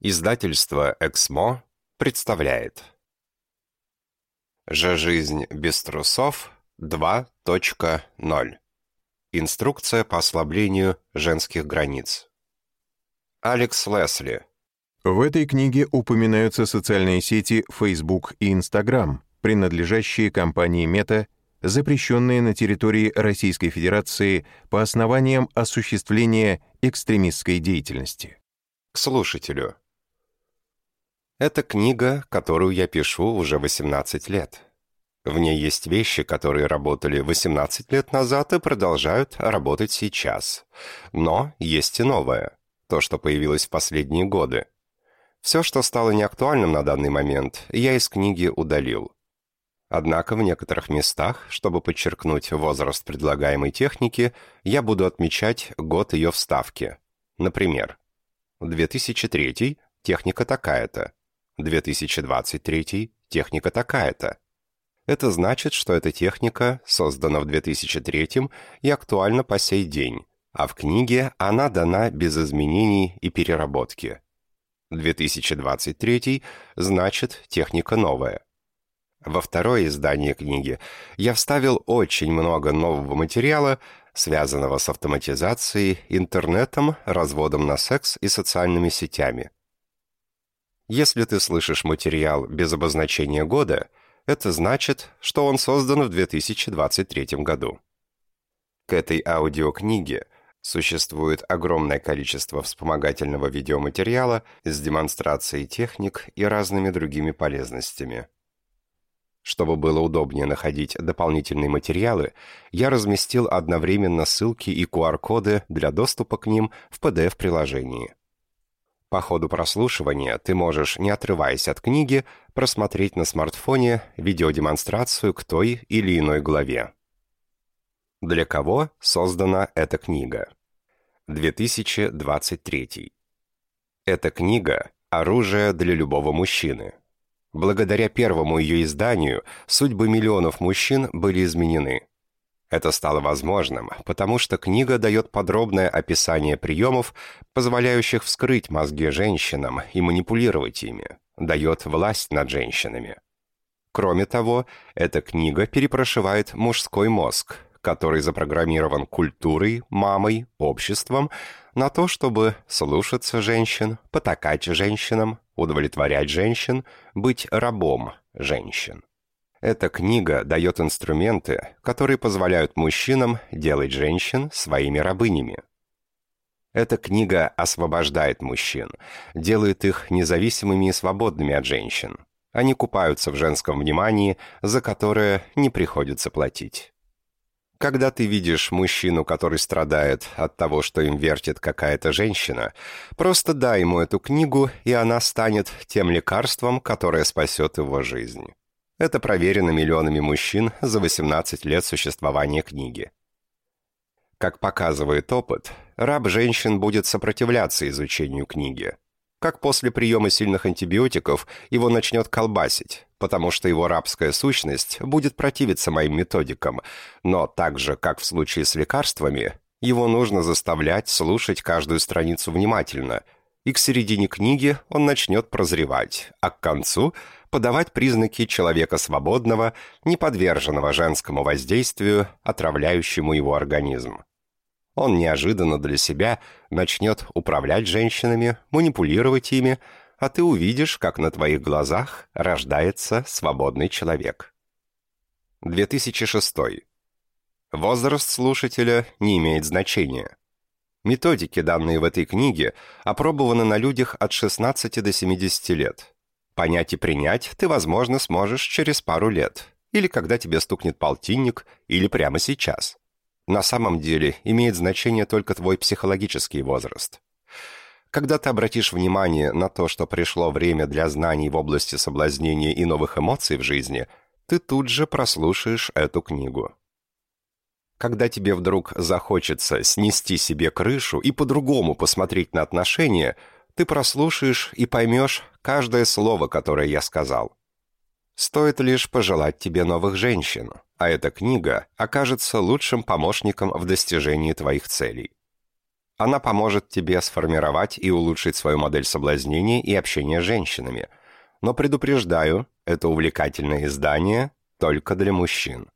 Издательство «Эксмо» представляет «Же жизнь без трусов 2.0. Инструкция по ослаблению женских границ». Алекс Лесли. В этой книге упоминаются социальные сети Facebook и Instagram, принадлежащие компании Meta, запрещенные на территории Российской Федерации по основаниям осуществления экстремистской деятельности. К слушателю. Это книга, которую я пишу уже 18 лет. В ней есть вещи, которые работали 18 лет назад и продолжают работать сейчас. Но есть и новое. То, что появилось в последние годы. Все, что стало неактуальным на данный момент, я из книги удалил. Однако в некоторых местах, чтобы подчеркнуть возраст предлагаемой техники, я буду отмечать год ее вставки. Например, 2003 техника такая-то, 2023 техника такая-то. Это значит, что эта техника создана в 2003 и актуальна по сей день, а в книге она дана без изменений и переработки. 2023 значит техника новая. Во второе издание книги я вставил очень много нового материала, связанного с автоматизацией, интернетом, разводом на секс и социальными сетями. Если ты слышишь материал без обозначения года, это значит, что он создан в 2023 году. К этой аудиокниге существует огромное количество вспомогательного видеоматериала с демонстрацией техник и разными другими полезностями. Чтобы было удобнее находить дополнительные материалы, я разместил одновременно ссылки и QR-коды для доступа к ним в PDF-приложении. По ходу прослушивания ты можешь, не отрываясь от книги, просмотреть на смартфоне видеодемонстрацию к той или иной главе. Для кого создана эта книга? 2023. Эта книга – оружие для любого мужчины. Благодаря первому ее изданию судьбы миллионов мужчин были изменены. Это стало возможным, потому что книга дает подробное описание приемов, позволяющих вскрыть мозги женщинам и манипулировать ими, дает власть над женщинами. Кроме того, эта книга перепрошивает мужской мозг, который запрограммирован культурой, мамой, обществом, на то, чтобы слушаться женщин, потакать женщинам, удовлетворять женщин, быть рабом женщин. Эта книга дает инструменты, которые позволяют мужчинам делать женщин своими рабынями. Эта книга освобождает мужчин, делает их независимыми и свободными от женщин. Они купаются в женском внимании, за которое не приходится платить. Когда ты видишь мужчину, который страдает от того, что им вертит какая-то женщина, просто дай ему эту книгу, и она станет тем лекарством, которое спасет его жизнь. Это проверено миллионами мужчин за 18 лет существования книги. Как показывает опыт, раб женщин будет сопротивляться изучению книги. Как после приема сильных антибиотиков его начнет колбасить, потому что его рабская сущность будет противиться моим методикам, но так же, как в случае с лекарствами, его нужно заставлять слушать каждую страницу внимательно, и к середине книги он начнет прозревать, а к концу – подавать признаки человека свободного, не подверженного женскому воздействию, отравляющему его организм. Он неожиданно для себя начнет управлять женщинами, манипулировать ими, а ты увидишь, как на твоих глазах рождается свободный человек. 2006. Возраст слушателя не имеет значения. Методики, данные в этой книге, опробованы на людях от 16 до 70 лет. Понять и принять ты, возможно, сможешь через пару лет, или когда тебе стукнет полтинник, или прямо сейчас. На самом деле имеет значение только твой психологический возраст. Когда ты обратишь внимание на то, что пришло время для знаний в области соблазнения и новых эмоций в жизни, ты тут же прослушаешь эту книгу. Когда тебе вдруг захочется снести себе крышу и по-другому посмотреть на отношения – ты прослушаешь и поймешь каждое слово, которое я сказал. Стоит лишь пожелать тебе новых женщин, а эта книга окажется лучшим помощником в достижении твоих целей. Она поможет тебе сформировать и улучшить свою модель соблазнения и общения с женщинами. Но предупреждаю, это увлекательное издание только для мужчин.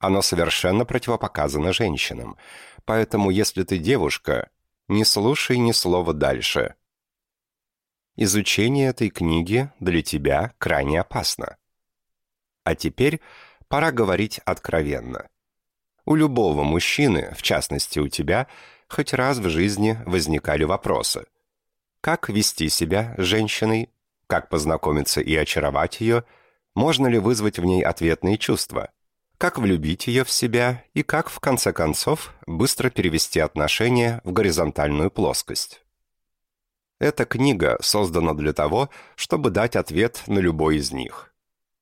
Оно совершенно противопоказано женщинам. Поэтому, если ты девушка, не слушай ни слова дальше. Изучение этой книги для тебя крайне опасно. А теперь пора говорить откровенно. У любого мужчины, в частности у тебя, хоть раз в жизни возникали вопросы. Как вести себя с женщиной? Как познакомиться и очаровать ее? Можно ли вызвать в ней ответные чувства? Как влюбить ее в себя? И как, в конце концов, быстро перевести отношения в горизонтальную плоскость? Эта книга создана для того, чтобы дать ответ на любой из них.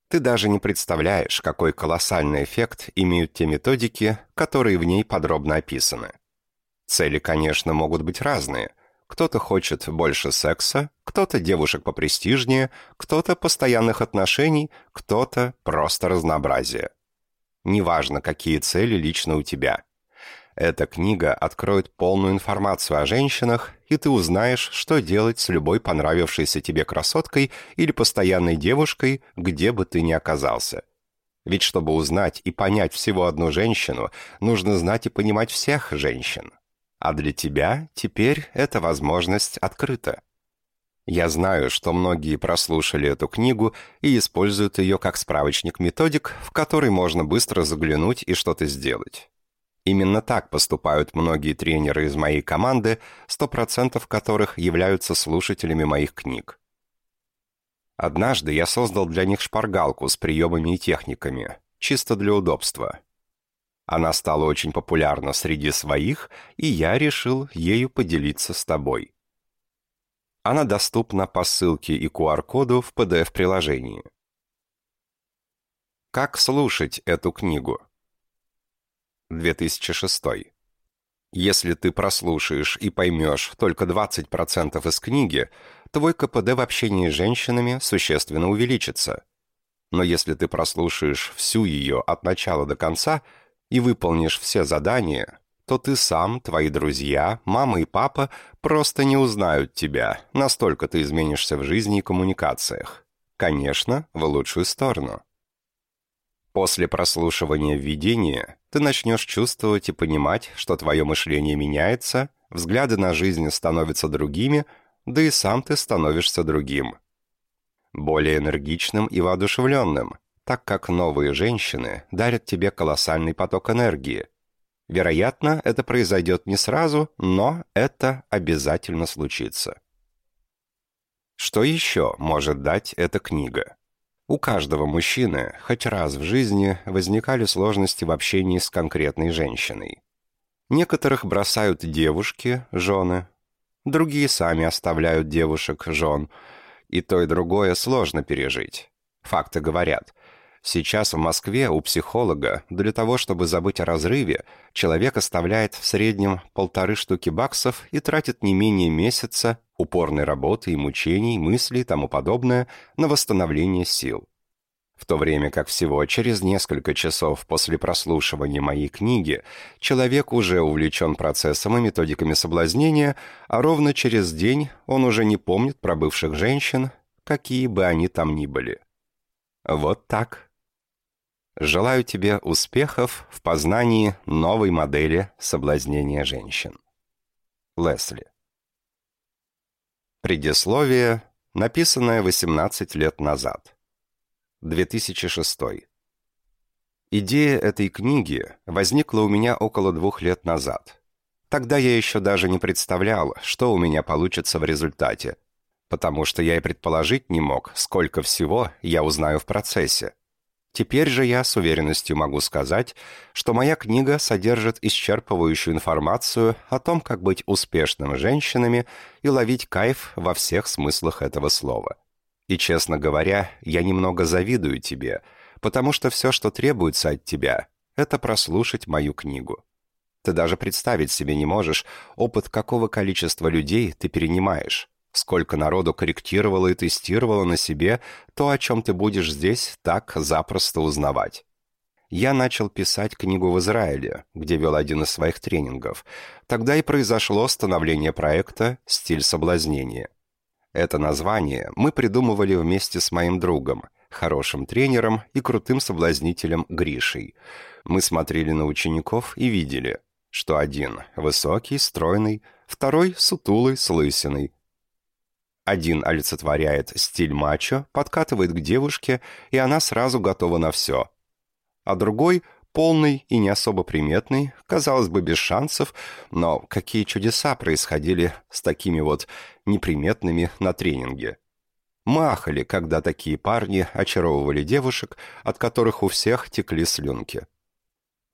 Ты даже не представляешь, какой колоссальный эффект имеют те методики, которые в ней подробно описаны. Цели, конечно, могут быть разные. Кто-то хочет больше секса, кто-то девушек попрестижнее, кто-то постоянных отношений, кто-то просто разнообразие. Неважно, какие цели лично у тебя – эта книга откроет полную информацию о женщинах, и ты узнаешь, что делать с любой понравившейся тебе красоткой или постоянной девушкой, где бы ты ни оказался. Ведь чтобы узнать и понять всего одну женщину, нужно знать и понимать всех женщин. А для тебя теперь эта возможность открыта. Я знаю, что многие прослушали эту книгу и используют ее как справочник-методик, в который можно быстро заглянуть и что-то сделать. Именно так поступают многие тренеры из моей команды, 100% которых являются слушателями моих книг. Однажды я создал для них шпаргалку с приемами и техниками, чисто для удобства. Она стала очень популярна среди своих, и я решил ею поделиться с тобой. Она доступна по ссылке и QR-коду в PDF-приложении. Как слушать эту книгу? 2006. Если ты прослушаешь и поймешь только 20% из книги, твой КПД в общении с женщинами существенно увеличится. Но если ты прослушаешь всю ее от начала до конца и выполнишь все задания, то ты сам, твои друзья, мама и папа просто не узнают тебя, настолько ты изменишься в жизни и коммуникациях. Конечно, в лучшую сторону. После прослушивания введения ты начнешь чувствовать и понимать, что твое мышление меняется, взгляды на жизнь становятся другими, да и сам ты становишься другим. Более энергичным и воодушевленным, так как новые женщины дарят тебе колоссальный поток энергии. Вероятно, это произойдет не сразу, но это обязательно случится. Что еще может дать эта книга? У каждого мужчины хоть раз в жизни возникали сложности в общении с конкретной женщиной. Некоторых бросают девушки, жены, другие сами оставляют девушек, жен, и то и другое сложно пережить. Факты говорят, сейчас в Москве у психолога для того, чтобы забыть о разрыве, человек оставляет в среднем полторы штуки баксов и тратит не менее месяца упорной работы и мучений, мыслей и тому подобное на восстановление сил. В то время как всего через несколько часов после прослушивания моей книги человек уже увлечен процессом и методиками соблазнения, а ровно через день он уже не помнит про бывших женщин, какие бы они там ни были. Вот так. Желаю тебе успехов в познании новой модели соблазнения женщин. Лесли. Предисловие, написанное 18 лет назад. 2006. Идея этой книги возникла у меня около двух лет назад. Тогда я еще даже не представлял, что у меня получится в результате, потому что я и предположить не мог, сколько всего я узнаю в процессе. Теперь же я с уверенностью могу сказать, что моя книга содержит исчерпывающую информацию о том, как быть успешным женщинами и ловить кайф во всех смыслах этого слова. И, честно говоря, я немного завидую тебе, потому что все, что требуется от тебя, это прослушать мою книгу. Ты даже представить себе не можешь, опыт какого количества людей ты перенимаешь. Сколько народу корректировало и тестировало на себе то, о чем ты будешь здесь так запросто узнавать. я начал писать книгу в Израиле, где вел один из своих тренингов. Тогда и произошло становление проекта «Стиль соблазнения». Это название мы придумывали вместе с моим другом, хорошим тренером и крутым соблазнителем Гришей. Мы смотрели на учеников и видели, что один высокий, стройный, второй сутулый, с. Один олицетворяет стиль мачо, подкатывает к девушке, и она сразу готова на все – а другой — полный и не особо приметный, казалось бы, без шансов, но какие чудеса происходили с такими вот неприметными на тренинге. Махали, когда такие парни очаровывали девушек, от которых у всех текли слюнки.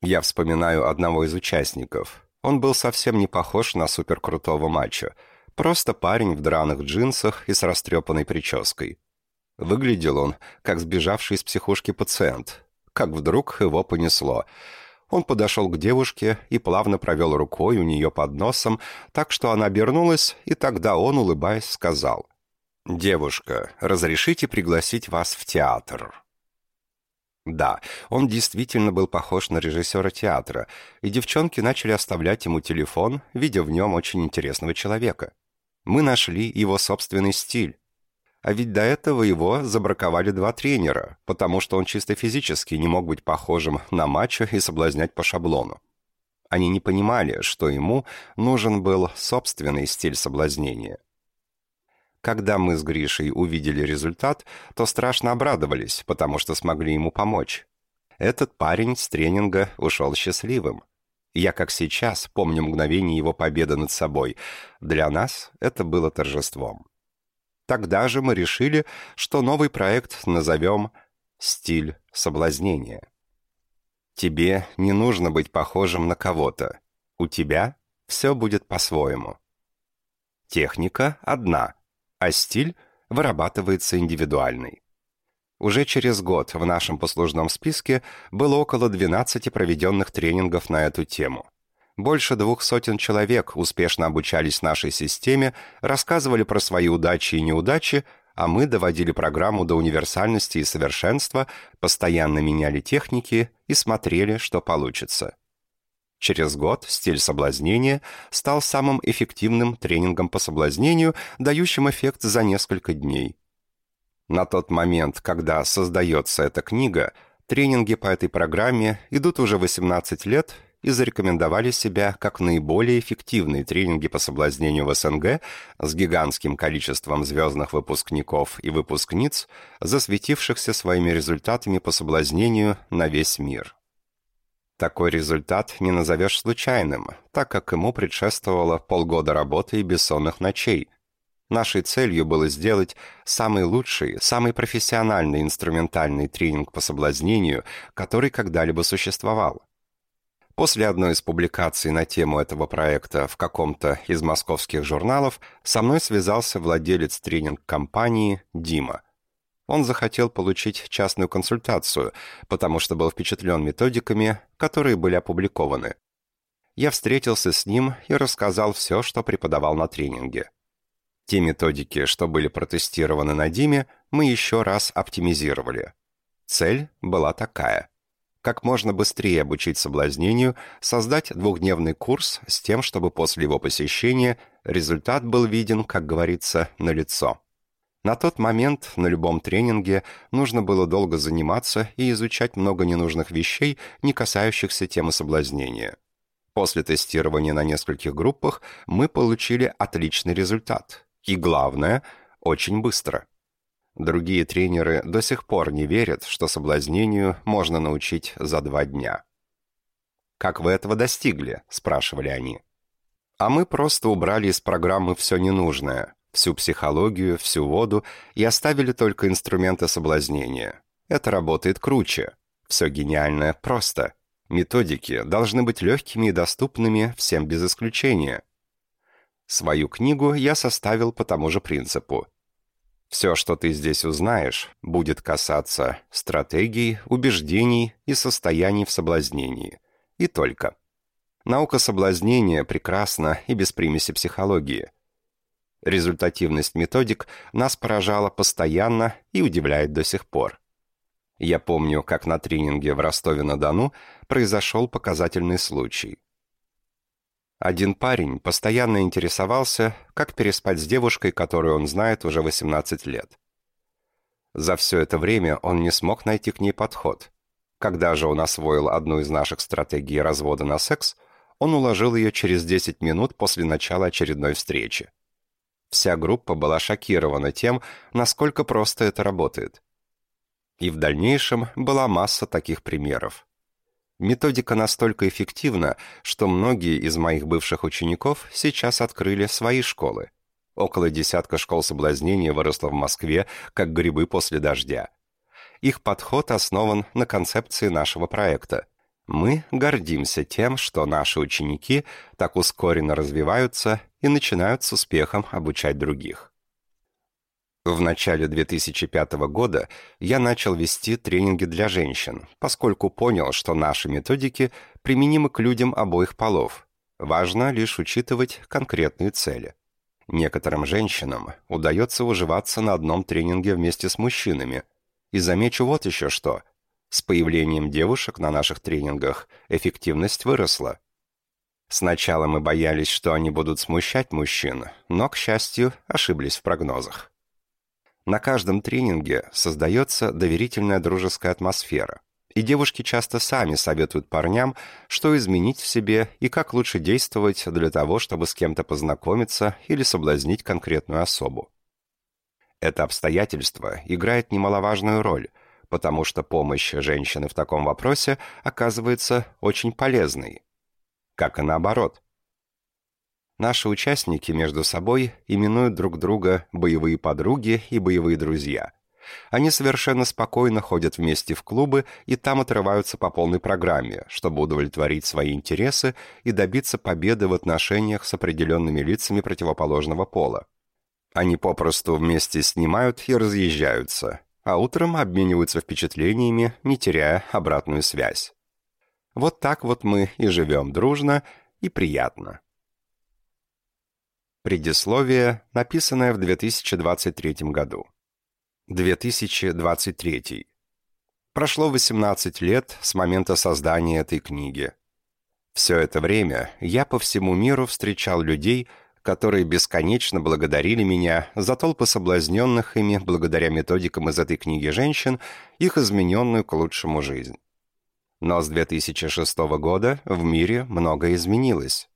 Я вспоминаю одного из участников. Он был совсем не похож на суперкрутого мачо. Просто парень в драных джинсах и с растрепанной прической. Выглядел он, как сбежавший из психушки пациент, как вдруг его понесло. Он подошел к девушке и плавно провел рукой у нее под носом, так что она обернулась, и тогда он, улыбаясь, сказал, «Девушка, разрешите пригласить вас в театр?» Да, он действительно был похож на режиссера театра, и девчонки начали оставлять ему телефон, видя в нем очень интересного человека. Мы нашли его собственный стиль. А ведь до этого его забраковали два тренера, потому что он чисто физически не мог быть похожим на мачо и соблазнять по шаблону. Они не понимали, что ему нужен был собственный стиль соблазнения. Когда мы с Гришей увидели результат, то страшно обрадовались, потому что смогли ему помочь. Этот парень с тренинга ушел счастливым. Я, как сейчас, помню мгновение его победы над собой. Для нас это было торжеством. Тогда же мы решили, что новый проект назовем «Стиль соблазнения». Тебе не нужно быть похожим на кого-то. У тебя все будет по-своему. Техника одна, а стиль вырабатывается индивидуальный. Уже через год в нашем послужном списке было около 12 проведенных тренингов на эту тему. Больше двух сотен человек успешно обучались нашей системе, рассказывали про свои удачи и неудачи, а мы доводили программу до универсальности и совершенства, постоянно меняли техники и смотрели, что получится. Через год стиль соблазнения стал самым эффективным тренингом по соблазнению, дающим эффект за несколько дней. На тот момент, когда создается эта книга, тренинги по этой программе идут уже 18 лет и зарекомендовали себя как наиболее эффективные тренинги по соблазнению в СНГ с гигантским количеством звездных выпускников и выпускниц, засветившихся своими результатами по соблазнению на весь мир. Такой результат не назовешь случайным, так как ему предшествовало полгода работы и бессонных ночей. Нашей целью было сделать самый лучший, самый профессиональный инструментальный тренинг по соблазнению, который когда-либо существовал. После одной из публикаций на тему этого проекта в каком-то из московских журналов со мной связался владелец тренинг-компании Дима. Он захотел получить частную консультацию, потому что был впечатлен методиками, которые были опубликованы. Я встретился с ним и рассказал все, что преподавал на тренинге. Те методики, что были протестированы на Диме, мы еще раз оптимизировали. Цель была такая – как можно быстрее обучить соблазнению, создать двухдневный курс с тем, чтобы после его посещения результат был виден, как говорится, на лицо. На тот момент на любом тренинге нужно было долго заниматься и изучать много ненужных вещей, не касающихся темы соблазнения. После тестирования на нескольких группах мы получили отличный результат. И главное, очень быстро – Другие тренеры до сих пор не верят, что соблазнению можно научить за два дня. «Как вы этого достигли?» – спрашивали они. А мы просто убрали из программы все ненужное, всю психологию, всю воду и оставили только инструменты соблазнения. Это работает круче. Все гениальное просто. Методики должны быть легкими и доступными всем без исключения. Свою книгу я составил по тому же принципу – все, что ты здесь узнаешь, будет касаться стратегий, убеждений и состояний в соблазнении. И только. Наука соблазнения прекрасна и без примеси психологии. Результативность методик нас поражала постоянно и удивляет до сих пор. Я помню, как на тренинге в Ростове-на-Дону произошел показательный случай. Один парень постоянно интересовался, как переспать с девушкой, которую он знает уже 18 лет. За все это время он не смог найти к ней подход. Когда же он освоил одну из наших стратегий развода на секс, он уложил ее через 10 минут после начала очередной встречи. Вся группа была шокирована тем, насколько просто это работает. И в дальнейшем была масса таких примеров. Методика настолько эффективна, что многие из моих бывших учеников сейчас открыли свои школы. Около десятка школ соблазнения выросло в Москве, как грибы после дождя. Их подход основан на концепции нашего проекта. Мы гордимся тем, что наши ученики так ускоренно развиваются и начинают с успехом обучать других. В начале 2005 года я начал вести тренинги для женщин, поскольку понял, что наши методики применимы к людям обоих полов. Важно лишь учитывать конкретные цели. Некоторым женщинам удается уживаться на одном тренинге вместе с мужчинами. И замечу вот еще что. С появлением девушек на наших тренингах эффективность выросла. Сначала мы боялись, что они будут смущать мужчин, но, к счастью, ошиблись в прогнозах. На каждом тренинге создается доверительная дружеская атмосфера, и девушки часто сами советуют парням, что изменить в себе и как лучше действовать для того, чтобы с кем-то познакомиться или соблазнить конкретную особу. Это обстоятельство играет немаловажную роль, потому что помощь женщины в таком вопросе оказывается очень полезной. Как и наоборот – Наши участники между собой именуют друг друга боевые подруги и боевые друзья. Они совершенно спокойно ходят вместе в клубы и там отрываются по полной программе, чтобы удовлетворить свои интересы и добиться победы в отношениях с определенными лицами противоположного пола. Они попросту вместе снимают и разъезжаются, а утром обмениваются впечатлениями, не теряя обратную связь. Вот так вот мы и живем дружно и приятно. Предисловие, написанное в 2023 году. 2023. Прошло 18 лет с момента создания этой книги. Все это время я по всему миру встречал людей, которые бесконечно благодарили меня за толпы соблазненных ими благодаря методикам из этой книги женщин, их измененную к лучшему жизнь. Но с 2006 года в мире многое изменилось.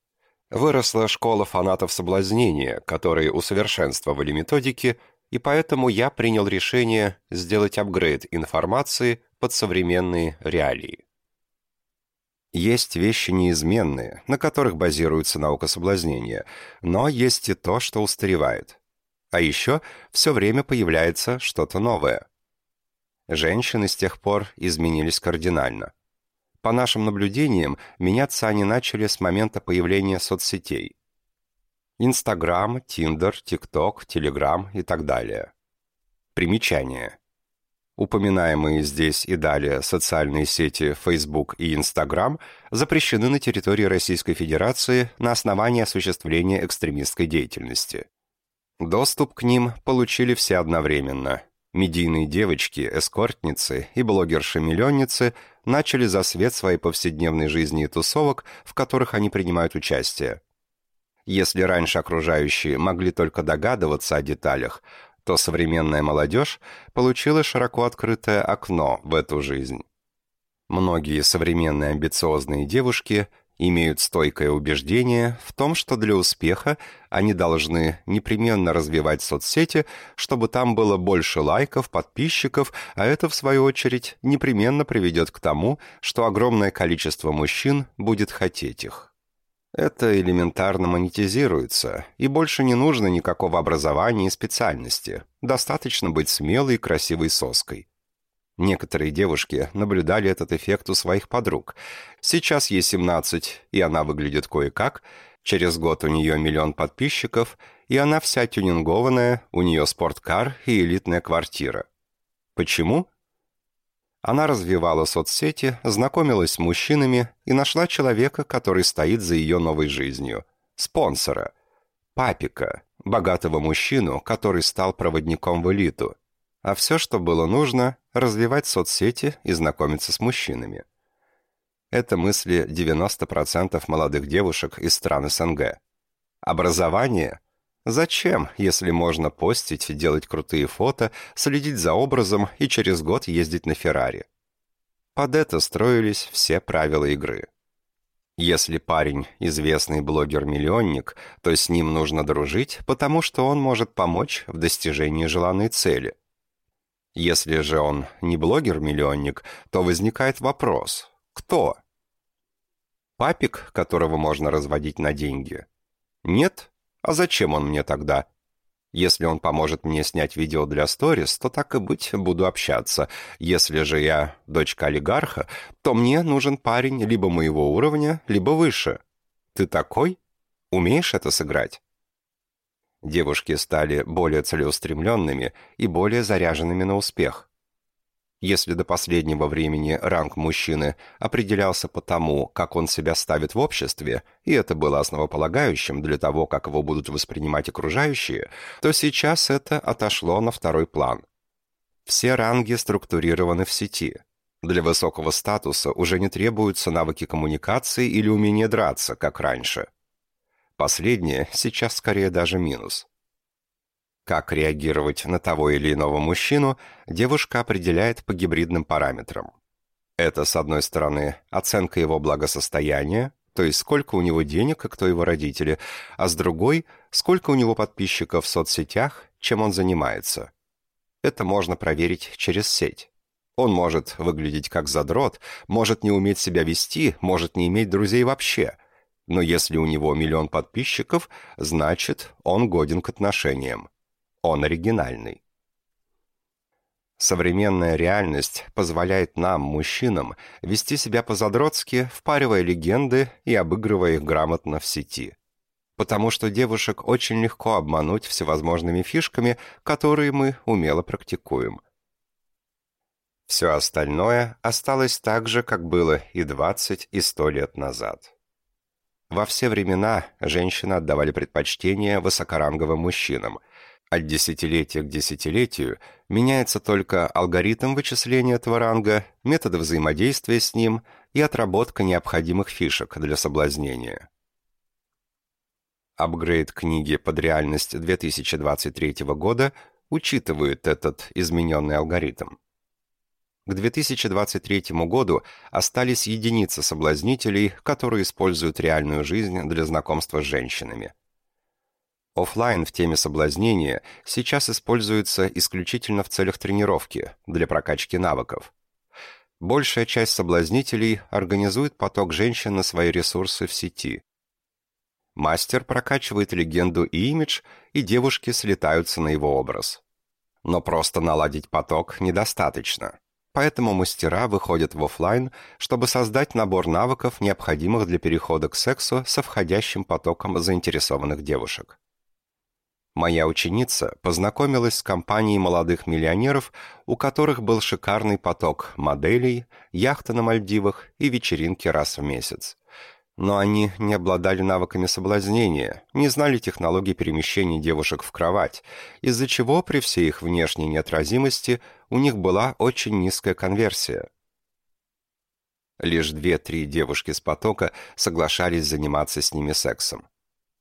Выросла школа фанатов соблазнения, которые усовершенствовали методики, и поэтому я принял решение сделать апгрейд информации под современные реалии. Есть вещи неизменные, на которых базируется наука соблазнения, но есть и то, что устаревает. А еще все время появляется что-то новое. Женщины с тех пор изменились кардинально. По нашим наблюдениям, меняться они начали с момента появления соцсетей. Инстаграм, Тиндер, ТикТок, Телеграм и так далее. Примечание. Упоминаемые здесь и далее социальные сети Facebook и Instagram запрещены на территории Российской Федерации на основании осуществления экстремистской деятельности. Доступ к ним получили все одновременно. Медийные девочки, эскортницы и блогерши-миллионницы начали за свет своей повседневной жизни и тусовок, в которых они принимают участие. Если раньше окружающие могли только догадываться о деталях, то современная молодежь получила широко открытое окно в эту жизнь. Многие современные амбициозные девушки – имеют стойкое убеждение в том, что для успеха они должны непременно развивать соцсети, чтобы там было больше лайков, подписчиков, а это, в свою очередь, непременно приведет к тому, что огромное количество мужчин будет хотеть их. Это элементарно монетизируется, и больше не нужно никакого образования и специальности. Достаточно быть смелой и красивой соской. Некоторые девушки наблюдали этот эффект у своих подруг. Сейчас ей 17, и она выглядит кое-как. Через год у нее миллион подписчиков, и она вся тюнингованная, у нее спорткар и элитная квартира. Почему? Она развивала соцсети, знакомилась с мужчинами и нашла человека, который стоит за ее новой жизнью. Спонсора. Папика. Богатого мужчину, который стал проводником в элиту. А все, что было нужно, развивать соцсети и знакомиться с мужчинами. Это мысли 90% молодых девушек из стран СНГ. Образование? Зачем, если можно постить, делать крутые фото, следить за образом и через год ездить на Феррари? Под это строились все правила игры. Если парень – известный блогер-миллионник, то с ним нужно дружить, потому что он может помочь в достижении желанной цели. Если же он не блогер-миллионник, то возникает вопрос – кто? Папик, которого можно разводить на деньги? Нет? А зачем он мне тогда? Если он поможет мне снять видео для сторис, то так и быть, буду общаться. Если же я дочка олигарха, то мне нужен парень либо моего уровня, либо выше. Ты такой? Умеешь это сыграть? Девушки стали более целеустремленными и более заряженными на успех. Если до последнего времени ранг мужчины определялся по тому, как он себя ставит в обществе, и это было основополагающим для того, как его будут воспринимать окружающие, то сейчас это отошло на второй план. Все ранги структурированы в сети. Для высокого статуса уже не требуются навыки коммуникации или умение драться, как раньше. Последнее сейчас скорее даже минус. Как реагировать на того или иного мужчину, девушка определяет по гибридным параметрам. Это, с одной стороны, оценка его благосостояния, то есть сколько у него денег и кто его родители, а с другой, сколько у него подписчиков в соцсетях, чем он занимается. Это можно проверить через сеть. Он может выглядеть как задрот, может не уметь себя вести, может не иметь друзей вообще. Но если у него миллион подписчиков, значит, он годен к отношениям. Он оригинальный. Современная реальность позволяет нам, мужчинам, вести себя по-задротски, впаривая легенды и обыгрывая их грамотно в сети. Потому что девушек очень легко обмануть всевозможными фишками, которые мы умело практикуем. Все остальное осталось так же, как было и 20, и 100 лет назад. Во все времена женщины отдавали предпочтение высокоранговым мужчинам – от десятилетия к десятилетию меняется только алгоритм вычисления этого ранга, методы взаимодействия с ним и отработка необходимых фишек для соблазнения. Апгрейд книги под реальность 2023 года учитывает этот измененный алгоритм. К 2023 году остались единицы соблазнителей, которые используют реальную жизнь для знакомства с женщинами – Оффлайн в теме соблазнения сейчас используется исключительно в целях тренировки, для прокачки навыков. Большая часть соблазнителей организует поток женщин на свои ресурсы в сети. Мастер прокачивает легенду и имидж, и девушки слетаются на его образ. Но просто наладить поток недостаточно. Поэтому мастера выходят в офлайн, чтобы создать набор навыков, необходимых для перехода к сексу со входящим потоком заинтересованных девушек. Моя ученица познакомилась с компанией молодых миллионеров, у которых был шикарный поток моделей, яхта на Мальдивах и вечеринки раз в месяц. Но они не обладали навыками соблазнения, не знали технологий перемещения девушек в кровать, из-за чего при всей их внешней неотразимости у них была очень низкая конверсия. Лишь две-три девушки с потока соглашались заниматься с ними сексом.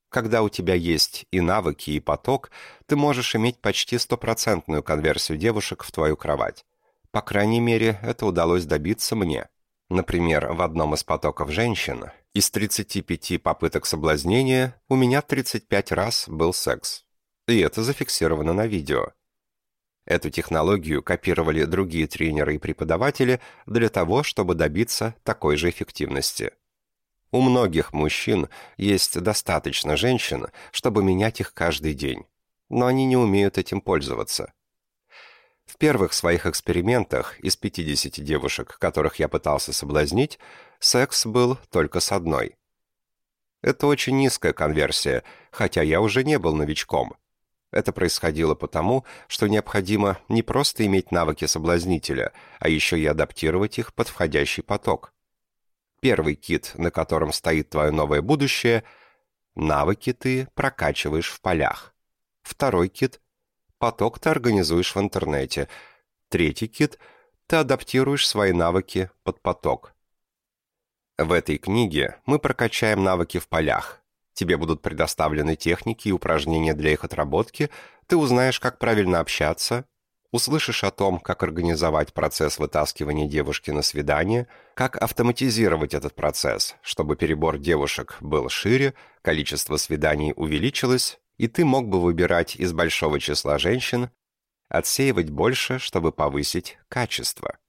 Когда у тебя есть и навыки, и поток, ты можешь иметь почти стопроцентную конверсию девушек в твою кровать. По крайней мере, это удалось добиться мне. Например, в одном из потоков женщин из 35 попыток соблазнения у меня 35 раз был секс. И это зафиксировано на видео. Эту технологию копировали другие тренеры и преподаватели для того, чтобы добиться такой же эффективности. У многих мужчин есть достаточно женщин, чтобы менять их каждый день, но они не умеют этим пользоваться. В первых своих экспериментах из 50 девушек, которых я пытался соблазнить, секс был только с одной. Это очень низкая конверсия, хотя я уже не был новичком. Это происходило потому, что необходимо не просто иметь навыки соблазнителя, а еще и адаптировать их под входящий поток. Первый кит, на котором стоит твое новое будущее, навыки ты прокачиваешь в полях. Второй кит поток ты организуешь в интернете. Третий кит – ты адаптируешь свои навыки под поток. В этой книге мы прокачаем навыки в полях. Тебе будут предоставлены техники и упражнения для их отработки, ты узнаешь, как правильно общаться, услышишь о том, как организовать процесс вытаскивания девушки на свидание, как автоматизировать этот процесс, чтобы перебор девушек был шире, количество свиданий увеличилось, и ты мог бы выбирать из большого числа женщин, отсеивать больше, чтобы повысить качество.